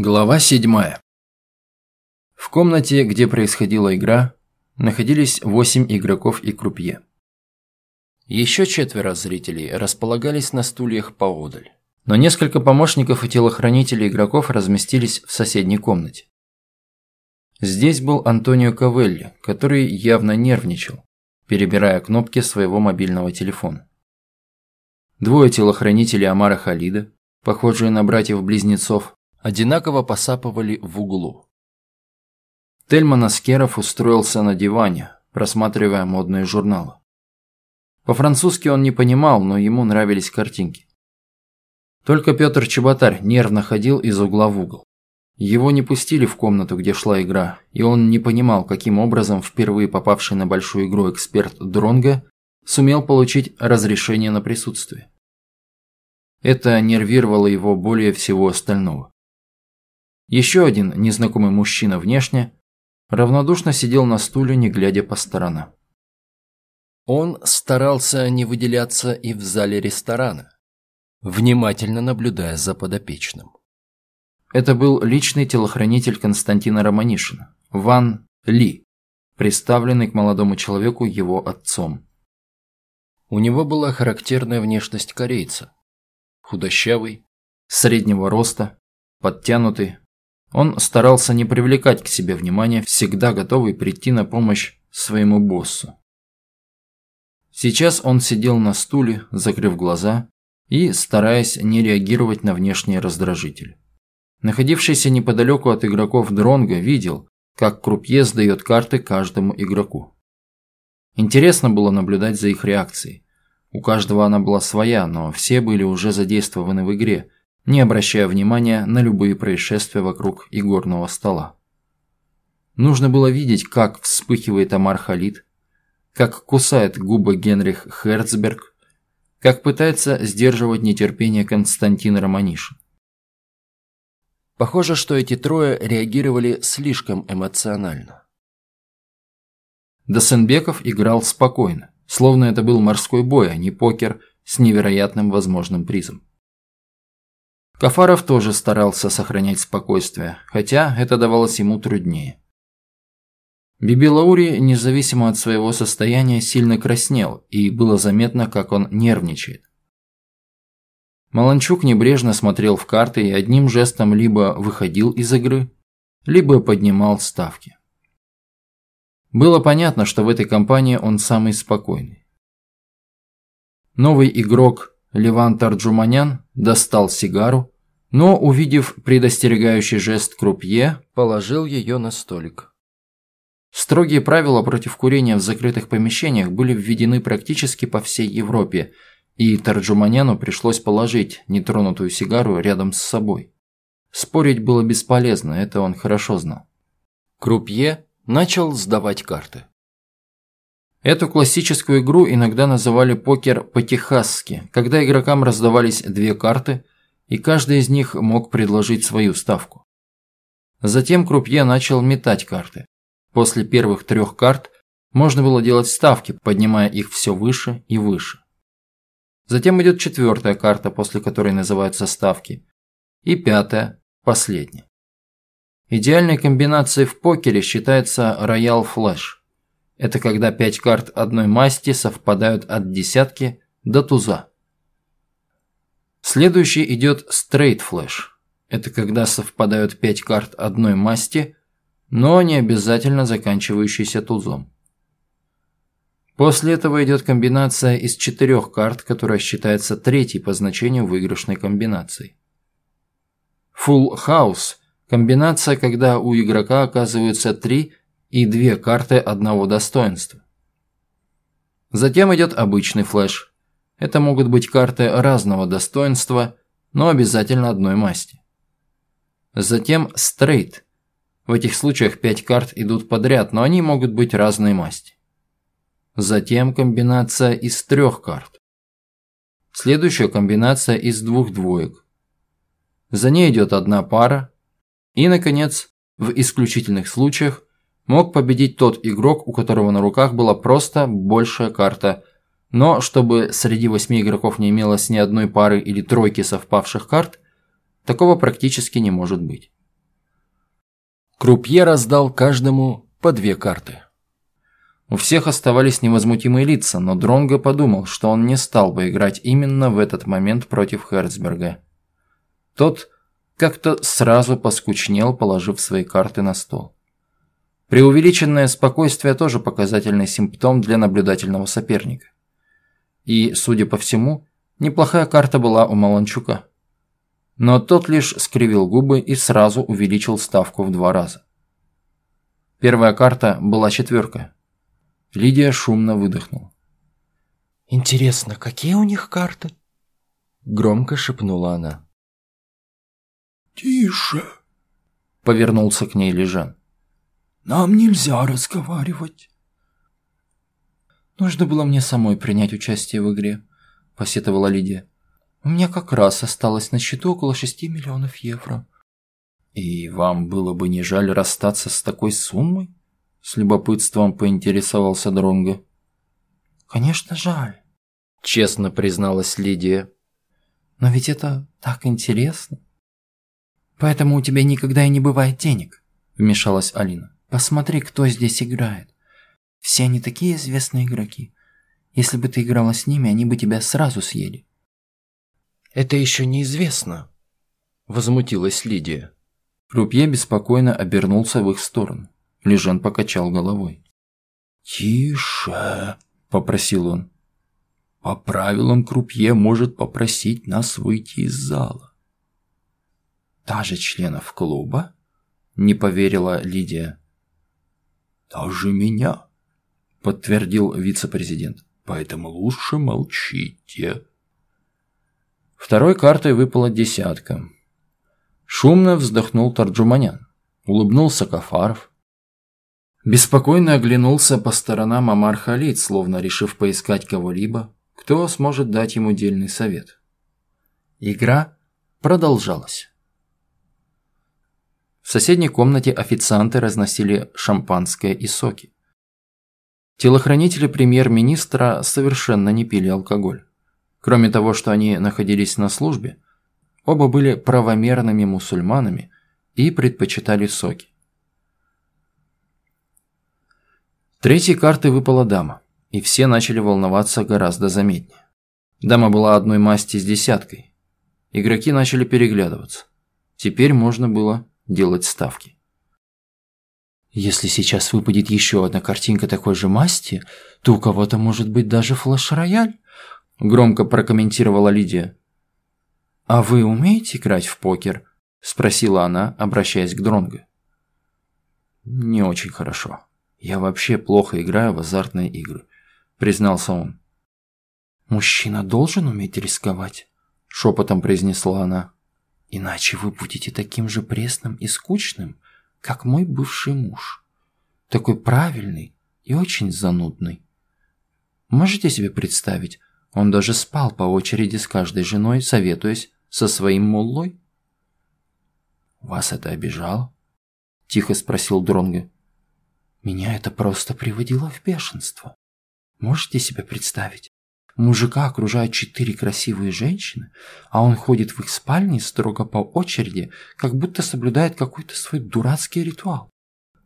Глава 7. В комнате, где происходила игра, находились 8 игроков и крупье. Еще четверо зрителей располагались на стульях поодаль. Но несколько помощников и телохранителей игроков разместились в соседней комнате. Здесь был Антонио Кавелли, который явно нервничал, перебирая кнопки своего мобильного телефона. Двое телохранителей Амара Халида, похожие на братьев-близнецов, одинаково посапывали в углу. Тельман Аскеров устроился на диване, просматривая модные журналы. По-французски он не понимал, но ему нравились картинки. Только Петр Чеботарь нервно ходил из угла в угол. Его не пустили в комнату, где шла игра, и он не понимал, каким образом впервые попавший на большую игру эксперт Дронга сумел получить разрешение на присутствие. Это нервировало его более всего остального. Еще один незнакомый мужчина внешне равнодушно сидел на стуле, не глядя по сторонам. Он старался не выделяться и в зале ресторана, внимательно наблюдая за подопечным. Это был личный телохранитель Константина Романишина, Ван Ли, представленный к молодому человеку его отцом. У него была характерная внешность корейца. Худощавый, среднего роста, подтянутый, он старался не привлекать к себе внимания, всегда готовый прийти на помощь своему боссу. Сейчас он сидел на стуле, закрыв глаза и стараясь не реагировать на внешние раздражители. Находившийся неподалеку от игроков Дронга видел, как крупье сдает карты каждому игроку. Интересно было наблюдать за их реакцией. У каждого она была своя, но все были уже задействованы в игре – не обращая внимания на любые происшествия вокруг игорного стола. Нужно было видеть, как вспыхивает Амар Халид, как кусает губы Генрих Херцберг, как пытается сдерживать нетерпение Константин Романишин. Похоже, что эти трое реагировали слишком эмоционально. Досенбеков играл спокойно, словно это был морской бой, а не покер с невероятным возможным призом. Кафаров тоже старался сохранять спокойствие, хотя это давалось ему труднее. Бибилаури, независимо от своего состояния, сильно краснел, и было заметно, как он нервничает. Маланчук небрежно смотрел в карты и одним жестом либо выходил из игры, либо поднимал ставки. Было понятно, что в этой компании он самый спокойный. Новый игрок Леван Тарджуманян достал сигару, но, увидев предостерегающий жест крупье, положил ее на столик. Строгие правила против курения в закрытых помещениях были введены практически по всей Европе, и Тарджуманяну пришлось положить нетронутую сигару рядом с собой. Спорить было бесполезно, это он хорошо знал. Крупье начал сдавать карты. Эту классическую игру иногда называли покер по-техасски, когда игрокам раздавались две карты, и каждый из них мог предложить свою ставку. Затем крупье начал метать карты. После первых трех карт можно было делать ставки, поднимая их все выше и выше. Затем идет четвертая карта, после которой называются ставки, и пятая, последняя. Идеальной комбинацией в покере считается роял флэш. Это когда пять карт одной масти совпадают от десятки до туза. Следующий идет Straight Flush. Это когда совпадают пять карт одной масти, но не обязательно заканчивающиеся тузом. После этого идет комбинация из четырех карт, которая считается третьей по значению выигрышной комбинацией. Full House – комбинация, когда у игрока оказываются три и две карты одного достоинства. Затем идет обычный флеш. Это могут быть карты разного достоинства, но обязательно одной масти. Затем стрейт. В этих случаях 5 карт идут подряд, но они могут быть разной масти. Затем комбинация из трех карт. Следующая комбинация из двух двоек. За ней идет одна пара. И, наконец, в исключительных случаях мог победить тот игрок, у которого на руках была просто большая карта. Но чтобы среди восьми игроков не имелось ни одной пары или тройки совпавших карт, такого практически не может быть. Крупье раздал каждому по две карты. У всех оставались невозмутимые лица, но Дронго подумал, что он не стал бы играть именно в этот момент против Херцберга. Тот как-то сразу поскучнел, положив свои карты на стол. Преувеличенное спокойствие тоже показательный симптом для наблюдательного соперника. И, судя по всему, неплохая карта была у Маланчука. Но тот лишь скривил губы и сразу увеличил ставку в два раза. Первая карта была четверка. Лидия шумно выдохнула. «Интересно, какие у них карты?» Громко шепнула она. «Тише!» – повернулся к ней Лежан. «Нам нельзя разговаривать». «Нужно было мне самой принять участие в игре», – посетовала Лидия. «У меня как раз осталось на счету около шести миллионов евро». «И вам было бы не жаль расстаться с такой суммой?» С любопытством поинтересовался Дронго. «Конечно, жаль», – честно призналась Лидия. «Но ведь это так интересно». «Поэтому у тебя никогда и не бывает денег», – вмешалась Алина. «Посмотри, кто здесь играет. Все они такие известные игроки. Если бы ты играла с ними, они бы тебя сразу съели». «Это еще неизвестно», – возмутилась Лидия. Крупье беспокойно обернулся в их сторону. Лежан покачал головой. «Тише!» – попросил он. «По правилам крупье может попросить нас выйти из зала». «Даже членов клуба?» – не поверила Лидия. «Даже меня», – подтвердил вице-президент. «Поэтому лучше молчите». Второй картой выпала десятка. Шумно вздохнул Тарджуманян. Улыбнулся Кафаров. Беспокойно оглянулся по сторонам Амар Халид, словно решив поискать кого-либо, кто сможет дать ему дельный совет. Игра продолжалась. В соседней комнате официанты разносили шампанское и соки. Телохранители премьер-министра совершенно не пили алкоголь. Кроме того, что они находились на службе, оба были правомерными мусульманами и предпочитали соки. Третьей картой выпала дама, и все начали волноваться гораздо заметнее. Дама была одной масти с десяткой. Игроки начали переглядываться. Теперь можно было делать ставки. Если сейчас выпадет еще одна картинка такой же масти, то у кого-то может быть даже флеш-рояль, громко прокомментировала Лидия. «А вы умеете играть в покер?» – спросила она, обращаясь к Дронго. «Не очень хорошо», «Я вообще плохо играю в азартные игры», – признался он. «Мужчина должен уметь рисковать», – шепотом произнесла она. «Иначе вы будете таким же пресным и скучным, как мой бывший муж. Такой правильный и очень занудный. Можете себе представить, он даже спал по очереди с каждой женой, советуясь со своим муллой?» «Вас это обижало?» – тихо спросил Дронго. Меня это просто приводило в бешенство. Можете себе представить? Мужика окружают четыре красивые женщины, а он ходит в их спальне строго по очереди, как будто соблюдает какой-то свой дурацкий ритуал.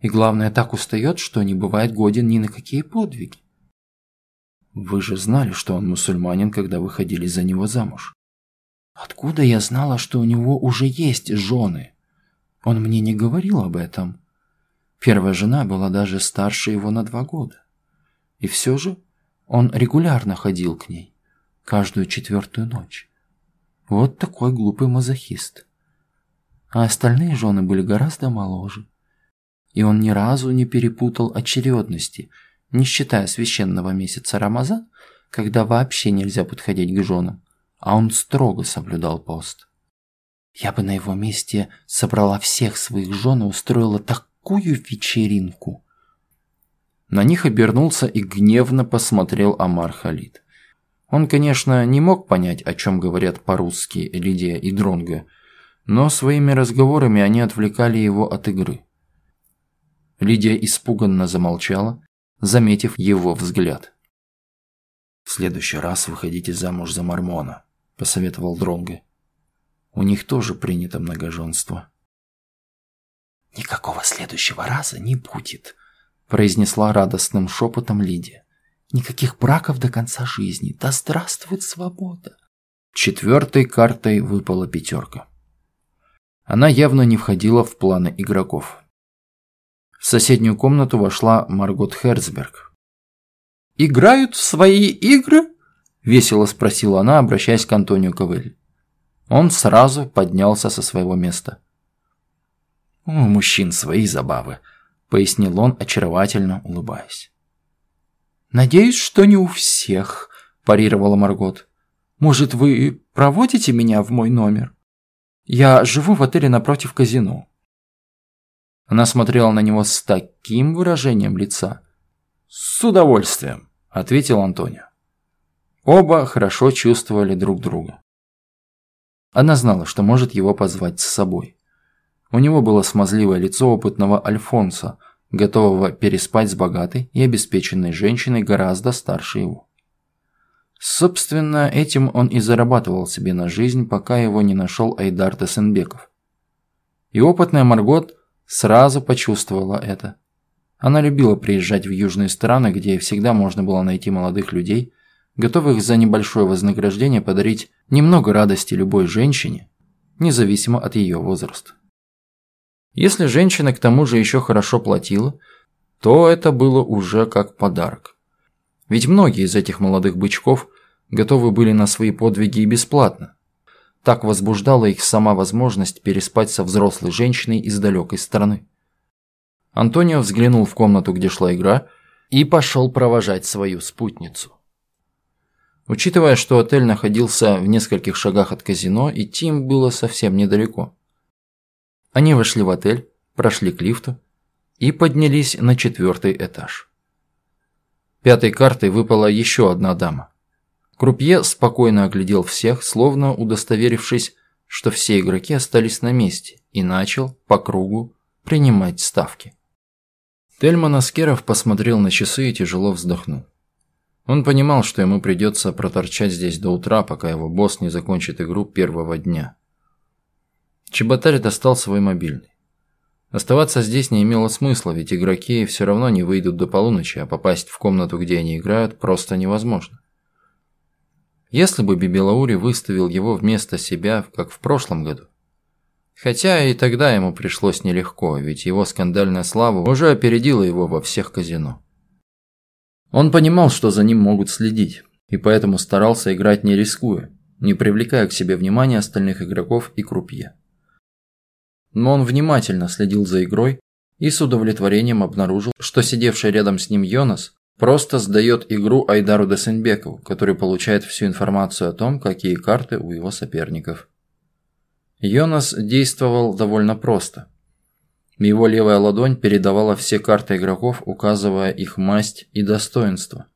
И главное, так устает, что не бывает годен ни на какие подвиги. Вы же знали, что он мусульманин, когда выходили за него замуж. Откуда я знала, что у него уже есть жены? Он мне не говорил об этом. Первая жена была даже старше его на два года. И все же он регулярно ходил к ней, каждую четвертую ночь. Вот такой глупый мазохист. А остальные жены были гораздо моложе. И он ни разу не перепутал очередности, не считая священного месяца Рамазан, когда вообще нельзя подходить к женам, а он строго соблюдал пост. Я бы на его месте собрала всех своих жен и устроила так такую вечеринку!» На них обернулся и гневно посмотрел Амар Халид. Он, конечно, не мог понять, о чем говорят по-русски Лидия и Дронго, но своими разговорами они отвлекали его от игры. Лидия испуганно замолчала, заметив его взгляд. «В следующий раз выходите замуж за Мормона», – посоветовал Дронго. «У них тоже принято многоженство». «Никакого следующего раза не будет», – произнесла радостным шепотом Лидия. «Никаких браков до конца жизни. Да здравствует свобода!» Четвертой картой выпала пятерка. Она явно не входила в планы игроков. В соседнюю комнату вошла Маргот Херцберг. «Играют в свои игры?» – весело спросила она, обращаясь к Антонио Кавелли. Он сразу поднялся со своего места. «У мужчин свои забавы», – пояснил он, очаровательно улыбаясь. «Надеюсь, что не у всех», – парировала Маргот. «Может, вы проводите меня в мой номер? Я живу в отеле напротив казино». Она смотрела на него с таким выражением лица. «С удовольствием», – ответил Антонио. Оба хорошо чувствовали друг друга. Она знала, что может его позвать с собой. У него было смазливое лицо опытного Альфонса, готового переспать с богатой и обеспеченной женщиной гораздо старше его. Собственно, этим он и зарабатывал себе на жизнь, пока его не нашел Айдар Тесенбеков. И опытная Маргот сразу почувствовала это. Она любила приезжать в южные страны, где всегда можно было найти молодых людей, готовых за небольшое вознаграждение подарить немного радости любой женщине, независимо от ее возраста. Если женщина к тому же еще хорошо платила, то это было уже как подарок. Ведь многие из этих молодых бычков готовы были на свои подвиги и бесплатно. Так возбуждала их сама возможность переспать со взрослой женщиной из далекой страны. Антонио взглянул в комнату, где шла игра, и пошел провожать свою спутницу. Учитывая, что отель находился в нескольких шагах от казино, идти им было совсем недалеко. Они вошли в отель, прошли к лифту и поднялись на четвертый этаж. Пятой картой выпала еще одна дама. Крупье спокойно оглядел всех, словно удостоверившись, что все игроки остались на месте, и начал по кругу принимать ставки. Тельман Аскеров посмотрел на часы и тяжело вздохнул. Он понимал, что ему придется проторчать здесь до утра, пока его босс не закончит игру первого дня. Чеботарь достал свой мобильный. Оставаться здесь не имело смысла, ведь игроки все равно не выйдут до полуночи, а попасть в комнату, где они играют, просто невозможно. Если бы Бибелаури выставил его вместо себя, как в прошлом году. Хотя и тогда ему пришлось нелегко, ведь его скандальная слава уже опередила его во всех казино. Он понимал, что за ним могут следить, и поэтому старался играть не рискуя, не привлекая к себе внимания остальных игроков и крупье но он внимательно следил за игрой и с удовлетворением обнаружил, что сидевший рядом с ним Йонас просто сдает игру Айдару Десенбекову, который получает всю информацию о том, какие карты у его соперников. Йонас действовал довольно просто. Его левая ладонь передавала все карты игроков, указывая их масть и достоинство.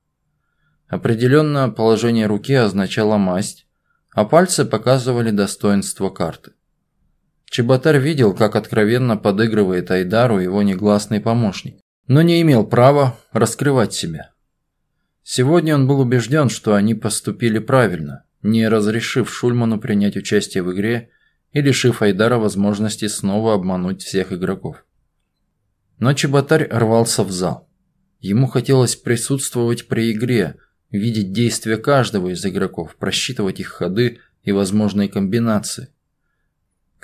Определенно положение руки означало масть, а пальцы показывали достоинство карты. Чеботарь видел, как откровенно подыгрывает Айдару его негласный помощник, но не имел права раскрывать себя. Сегодня он был убежден, что они поступили правильно, не разрешив Шульману принять участие в игре и лишив Айдара возможности снова обмануть всех игроков. Но Чеботарь рвался в зал. Ему хотелось присутствовать при игре, видеть действия каждого из игроков, просчитывать их ходы и возможные комбинации.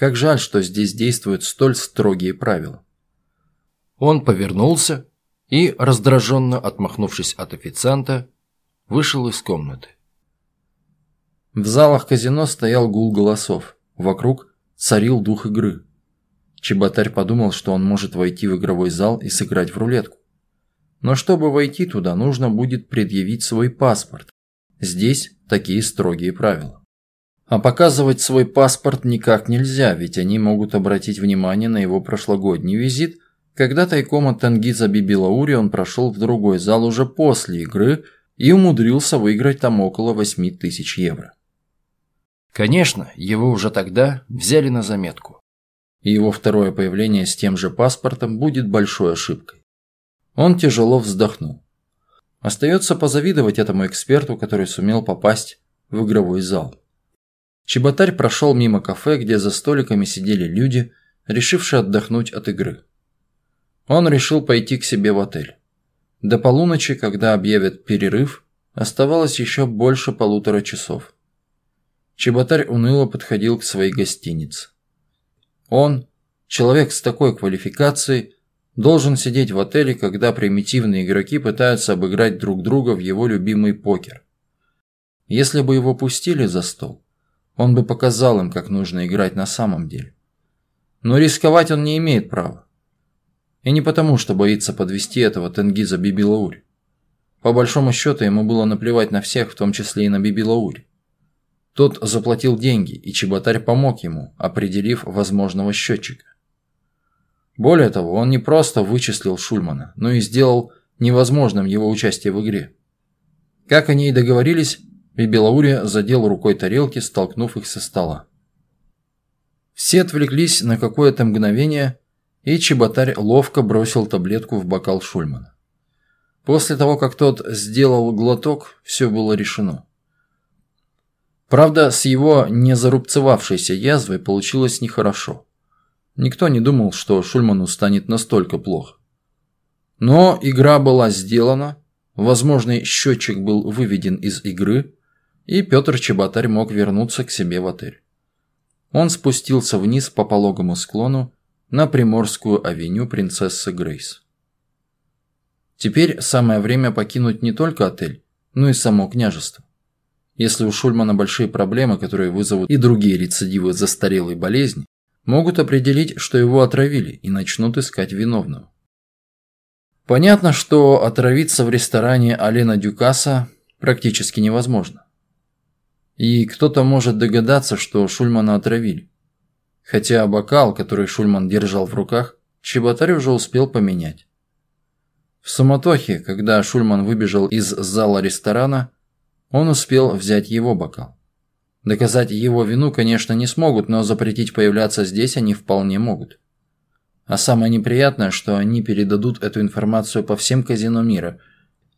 Как жаль, что здесь действуют столь строгие правила. Он повернулся и, раздраженно отмахнувшись от официанта, вышел из комнаты. В залах казино стоял гул голосов. Вокруг царил дух игры. Чеботарь подумал, что он может войти в игровой зал и сыграть в рулетку. Но чтобы войти туда, нужно будет предъявить свой паспорт. Здесь такие строгие правила. А показывать свой паспорт никак нельзя, ведь они могут обратить внимание на его прошлогодний визит, когда тайком от Тангиза Бибилаури он прошел в другой зал уже после игры и умудрился выиграть там около 8 тысяч евро. Конечно, его уже тогда взяли на заметку. И его второе появление с тем же паспортом будет большой ошибкой. Он тяжело вздохнул. Остается позавидовать этому эксперту, который сумел попасть в игровой зал. Чеботарь прошел мимо кафе, где за столиками сидели люди, решивший отдохнуть от игры. Он решил пойти к себе в отель. До полуночи, когда объявят перерыв, оставалось еще больше полутора часов. Чеботарь уныло подходил к своей гостинице. Он, человек с такой квалификацией, должен сидеть в отеле, когда примитивные игроки пытаются обыграть друг друга в его любимый покер. Если бы его пустили за стол, он бы показал им, как нужно играть на самом деле. Но рисковать он не имеет права. И не потому, что боится подвести этого Тенгиза Бибилаури. По большому счету, ему было наплевать на всех, в том числе и на Бибилаури. Тот заплатил деньги, и Чеботарь помог ему, определив возможного счетчика. Более того, он не просто вычислил Шульмана, но и сделал невозможным его участие в игре. Как они и договорились, Бибилаури задел рукой тарелки, столкнув их со стола. Все отвлеклись на какое-то мгновение, и Чеботарь ловко бросил таблетку в бокал Шульмана. После того, как тот сделал глоток, все было решено. Правда, с его незарубцевавшейся язвой получилось нехорошо. Никто не думал, что Шульману станет настолько плохо. Но игра была сделана, возможный счетчик был выведен из игры, и Петр Чеботарь мог вернуться к себе в отель. Он спустился вниз по пологому склону на Приморскую авеню принцессы Грейс. Теперь самое время покинуть не только отель, но и само княжество. Если у Шульмана большие проблемы, которые вызовут и другие рецидивы застарелой болезни, могут определить, что его отравили и начнут искать виновного. Понятно, что отравиться в ресторане Алена Дюкаса практически невозможно. И кто-то может догадаться, что Шульмана отравили. Хотя бокал, который Шульман держал в руках, Чеботарь уже успел поменять. В суматохе, когда Шульман выбежал из зала ресторана, он успел взять его бокал. Доказать его вину, конечно, не смогут, но запретить появляться здесь они вполне могут. А самое неприятное, что они передадут эту информацию по всем казино мира,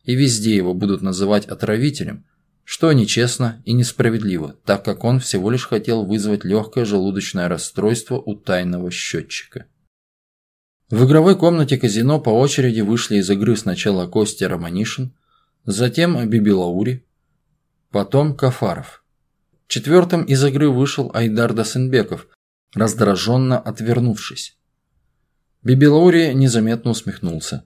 и везде его будут называть отравителем – что нечестно и несправедливо, так как он всего лишь хотел вызвать легкое желудочное расстройство у тайного счетчика. В игровой комнате казино по очереди вышли из игры сначала Костя Романишин, затем Бибилаури, потом Кафаров. Четвертым из игры вышел Айдар Дасенбеков, раздраженно отвернувшись. Бибилаури незаметно усмехнулся.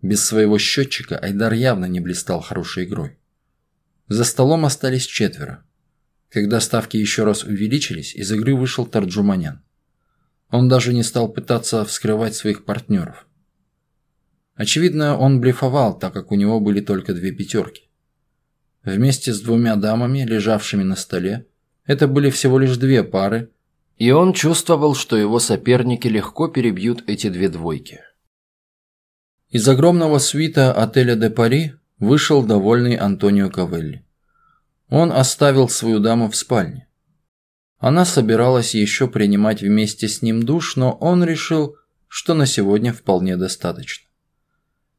Без своего счетчика Айдар явно не блистал хорошей игрой. За столом остались четверо. Когда ставки еще раз увеличились, из игры вышел Тарджуманян. Он даже не стал пытаться вскрывать своих партнеров. Очевидно, он блефовал, так как у него были только две пятерки. Вместе с двумя дамами, лежавшими на столе, это были всего лишь две пары, и он чувствовал, что его соперники легко перебьют эти две двойки. Из огромного свита отеля «Де Пари» вышел довольный Антонио Кавелли. Он оставил свою даму в спальне. Она собиралась еще принимать вместе с ним душ, но он решил, что на сегодня вполне достаточно.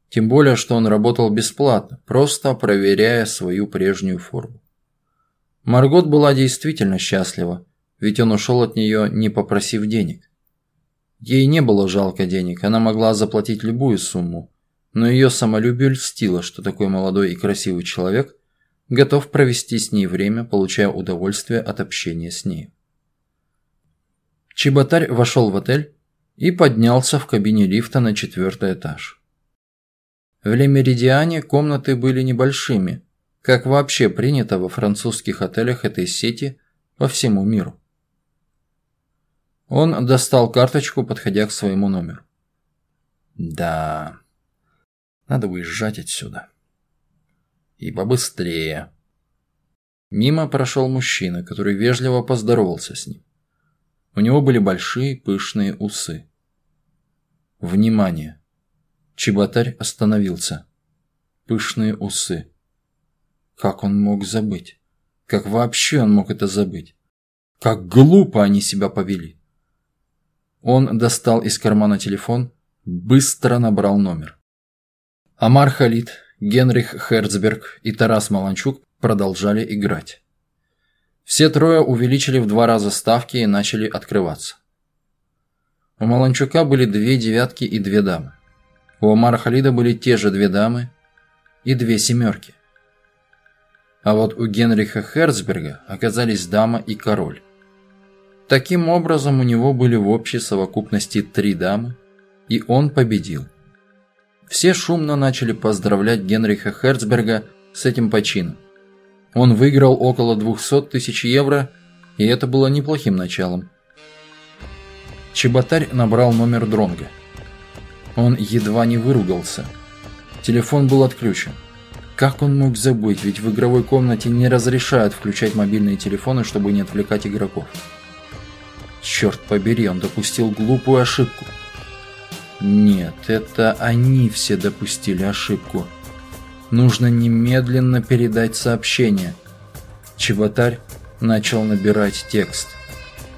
Тем более, что он работал бесплатно, просто проверяя свою прежнюю форму. Маргот была действительно счастлива, ведь он ушел от нее, не попросив денег. Ей не было жалко денег, она могла заплатить любую сумму, но ее самолюбие льстило, что такой молодой и красивый человек готов провести с ней время, получая удовольствие от общения с ней. Чеботарь вошел в отель и поднялся в кабине лифта на четвертый этаж. В Лемеридиане комнаты были небольшими, как вообще принято во французских отелях этой сети по всему миру. Он достал карточку, подходя к своему номеру. Да, надо выезжать отсюда. И побыстрее. Мимо прошел мужчина, который вежливо поздоровался с ним. У него были большие пышные усы. Внимание! Чеботарь остановился. Пышные усы. Как он мог забыть? Как вообще он мог это забыть? Как глупо они себя повели. Он достал из кармана телефон, быстро набрал номер. Амар Халид, Генрих Херцберг и Тарас Маланчук продолжали играть. Все трое увеличили в два раза ставки и начали открываться. У Маланчука были две девятки и две дамы. У Омара Халида были те же две дамы и две семерки. А вот у Генриха Херцберга оказались дама и король. Таким образом, у него были в общей совокупности три дамы, и он победил. Все шумно начали поздравлять Генриха Херцберга с этим почином. Он выиграл около 200 тысяч евро, и это было неплохим началом. Чеботарь набрал номер Дронга. Он едва не выругался. Телефон был отключен. Как он мог забыть, ведь в игровой комнате не разрешают включать мобильные телефоны, чтобы не отвлекать игроков. Черт побери, он допустил глупую ошибку. Нет, это они все допустили ошибку. Нужно немедленно передать сообщение. Чеботарь начал набирать текст.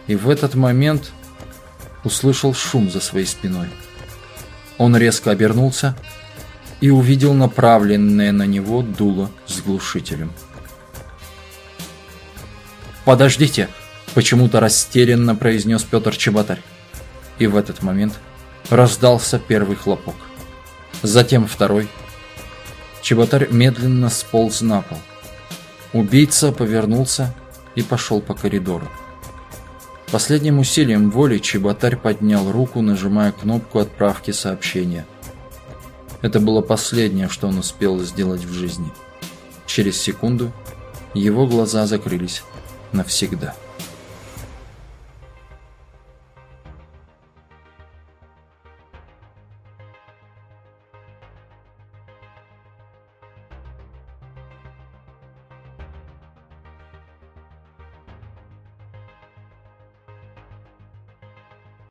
И в этот момент услышал шум за своей спиной. Он резко обернулся и увидел направленное на него дуло с глушителем. «Подождите!» – почему-то растерянно произнес Петр Чеботарь. И в этот момент раздался первый хлопок. Затем второй. Чеботарь медленно сполз на пол. Убийца повернулся и пошел по коридору. Последним усилием воли Чеботарь поднял руку, нажимая кнопку отправки сообщения. Это было последнее, что он успел сделать в жизни. Через секунду его глаза закрылись навсегда.